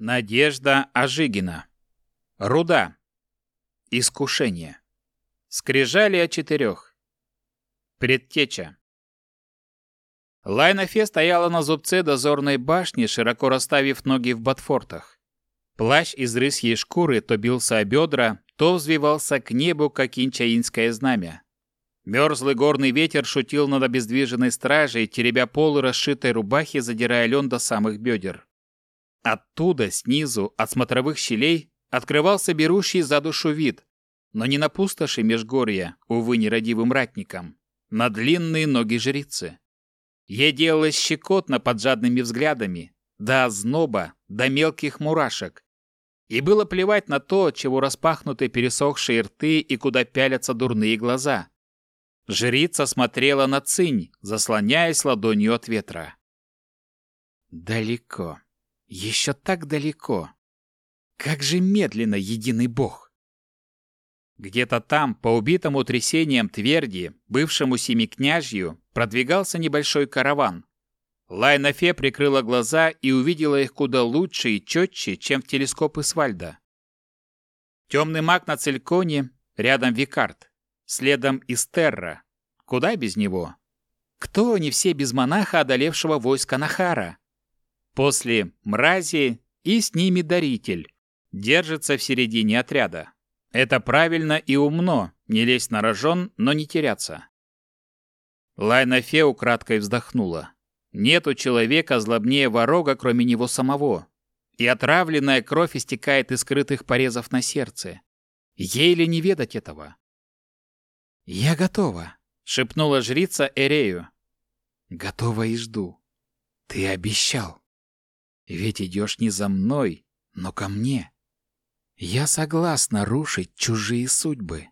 Надежда Ажигина. Руда. Искушение. Скрижали о четырех. Предтеча. Лайнафе стояла на зубце дозорной башни, широко расставив ноги в ботфортах. Плащ из рысьей шкуры то бился о бедра, то взвивался к небу, как инчаинское знамя. Мерзлый горный ветер шутил над обездвиженной стражей, теребя полы расшитой рубахи, задирая лен до самых бедер. Оттуда, снизу, от смотровых щелей, открывался берущий за душу вид, но не на пустоши межгорья, увы, нерадивым ратникам, на длинные ноги жрицы. Ей делалось щекотно под жадными взглядами, до озноба, до мелких мурашек. И было плевать на то, чего распахнуты пересохшие рты и куда пялятся дурные глаза. Жрица смотрела на цинь, заслоняясь ладонью от ветра. Далеко. Еще так далеко. Как же медленно единый бог. Где-то там, по убитому трясением тверди, бывшему семикняжью, продвигался небольшой караван. Лайна Фе прикрыла глаза и увидела их куда лучше и четче, чем в телескоп Исвальда. Темный маг на Цельконе, рядом Викард. Следом Истерра. Куда без него? Кто они все без монаха, одолевшего войско Нахара? После мрази и с ними даритель. Держится в середине отряда. Это правильно и умно, не лезть на рожон, но не теряться. Лайна Фе украдкой вздохнула. Нету человека злобнее ворога, кроме него самого. И отравленная кровь истекает из скрытых порезов на сердце. Ей ли не ведать этого? «Я готова», — шепнула жрица Эрею. «Готова и жду. Ты обещал. Ведь идешь не за мной, но ко мне. Я согласна рушить чужие судьбы».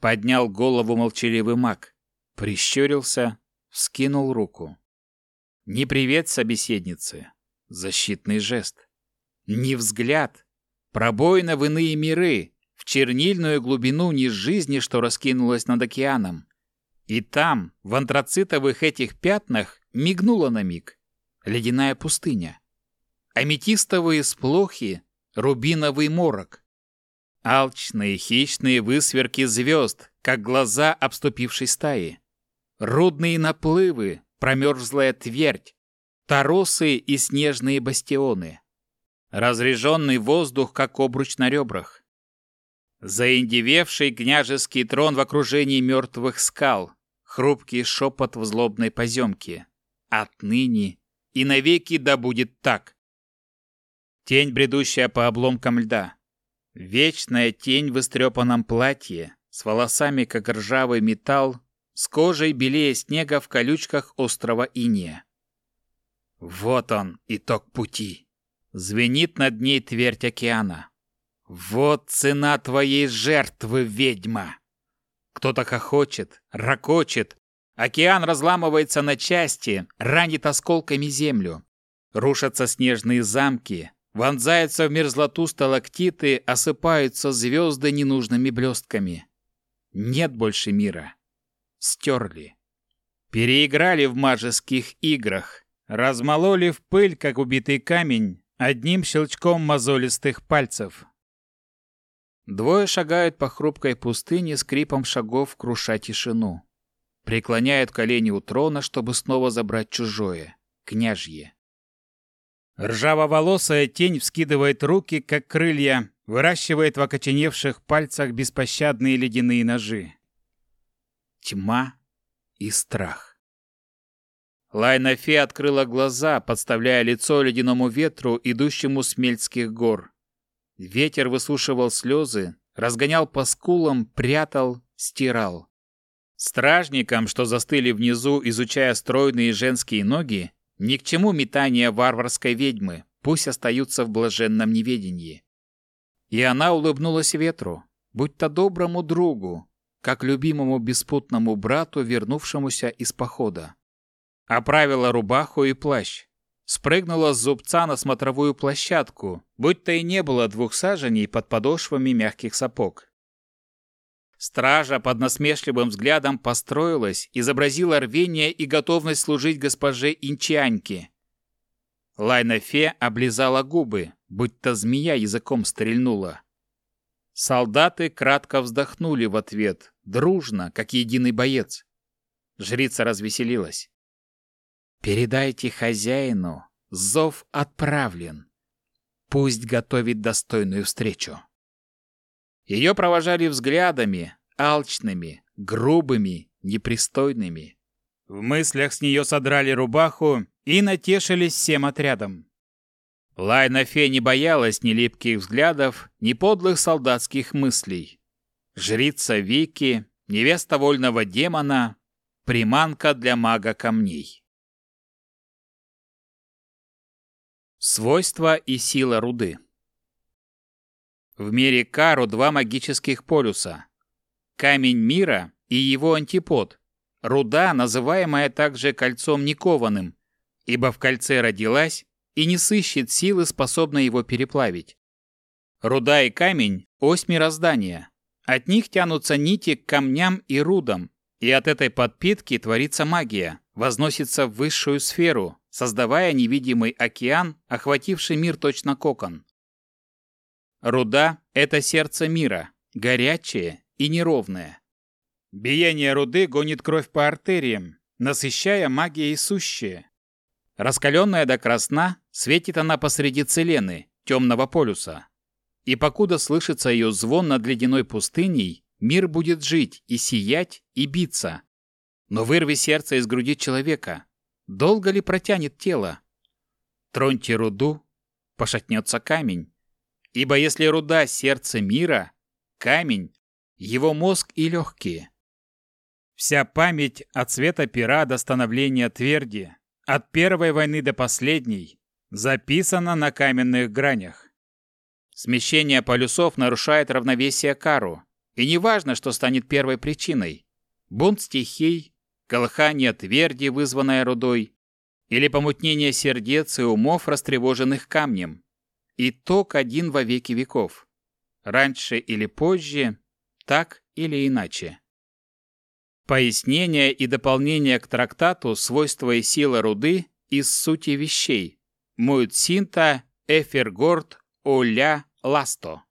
Поднял голову молчаливый маг, прищурился, вскинул руку. Не привет собеседнице, защитный жест. Не взгляд, пробоина в иные миры, в чернильную глубину низ жизни, что раскинулась над океаном. И там, в антрацитовых этих пятнах, мигнула на миг ледяная пустыня. Аметистовые сплохи, рубиновый морок. Алчные хищные высверки звезд, как глаза обступившей стаи. Рудные наплывы, промерзлая твердь, торосы и снежные бастионы. Разреженный воздух, как обруч на ребрах. Заиндевевший княжеский трон в окружении мертвых скал, хрупкий шепот в злобной поземке. Отныне и навеки да будет так. Тень, бредущая по обломкам льда. Вечная тень в истрепанном платье, с волосами, как ржавый металл, с кожей белее снега в колючках острова Иния. Вот он, итог пути. Звенит над ней твердь океана. Вот цена твоей жертвы, ведьма! Кто-то хохочет, ракочет. Океан разламывается на части, ранит осколками землю. Рушатся снежные замки, вонзаются в мерзлоту сталактиты, осыпаются звезды ненужными блестками. Нет больше мира. Стерли. Переиграли в мажеских играх. Размололи в пыль, как убитый камень, одним щелчком мозолистых пальцев. Двое шагают по хрупкой пустыне, скрипом шагов круша тишину. Преклоняют колени у трона, чтобы снова забрать чужое, княжье. Ржавоволосая тень вскидывает руки, как крылья, выращивает в окоченевших пальцах беспощадные ледяные ножи. Тьма и страх. Лайна Фе открыла глаза, подставляя лицо ледяному ветру, идущему с Мельцких гор. Ветер высушивал слезы, разгонял по скулам, прятал, стирал. Стражникам, что застыли внизу, изучая стройные женские ноги, ни к чему метание варварской ведьмы, пусть остаются в блаженном неведении. И она улыбнулась ветру, будь-то доброму другу, как любимому беспутному брату, вернувшемуся из похода. Оправила рубаху и плащ, спрыгнула с зубца на смотровую площадку, будь-то и не было двух саженей под подошвами мягких сапог. Стража под насмешливым взглядом построилась, изобразила рвение и готовность служить госпоже Инчаньке. Лайна Фе облизала губы, будто змея языком стрельнула. Солдаты кратко вздохнули в ответ, дружно, как единый боец. Жрица развеселилась. «Передайте хозяину, зов отправлен. Пусть готовит достойную встречу». Ее провожали взглядами, алчными, грубыми, непристойными. В мыслях с нее содрали рубаху и натешились всем отрядом. Лайна Фе не боялась ни липких взглядов, ни подлых солдатских мыслей. Жрица Вики, невеста вольного демона, приманка для мага камней. Свойства и сила руды В мире Кару два магических полюса. Камень мира и его антипод. Руда, называемая также кольцом никованным, ибо в кольце родилась и не сыщет силы, способной его переплавить. Руда и камень – ось мироздания. От них тянутся нити к камням и рудам, и от этой подпитки творится магия, возносится в высшую сферу, создавая невидимый океан, охвативший мир точно кокон. Руда – это сердце мира, горячее и неровное. Биение руды гонит кровь по артериям, насыщая магией сущее. Раскаленная до красна, светит она посреди Целены, темного полюса. И покуда слышится ее звон над ледяной пустыней, мир будет жить и сиять, и биться. Но вырви сердце из груди человека. Долго ли протянет тело? Троньте руду, пошатнется камень. Ибо если руда – сердце мира, камень – его мозг и легкие. Вся память от цвета пера до становления тверди, от первой войны до последней записано на каменных гранях. Смещение полюсов нарушает равновесие кару, и неважно, что станет первой причиной. Бунт стихий, колыхание тверди, вызванное рудой, или помутнение сердец и умов, растревоженных камнем. Итог один во веки веков. Раньше или позже, так или иначе. Пояснение и дополнение к трактату «Свойства и сила руды» из сути вещей. Муцинта Эфергорд Оля Ласто.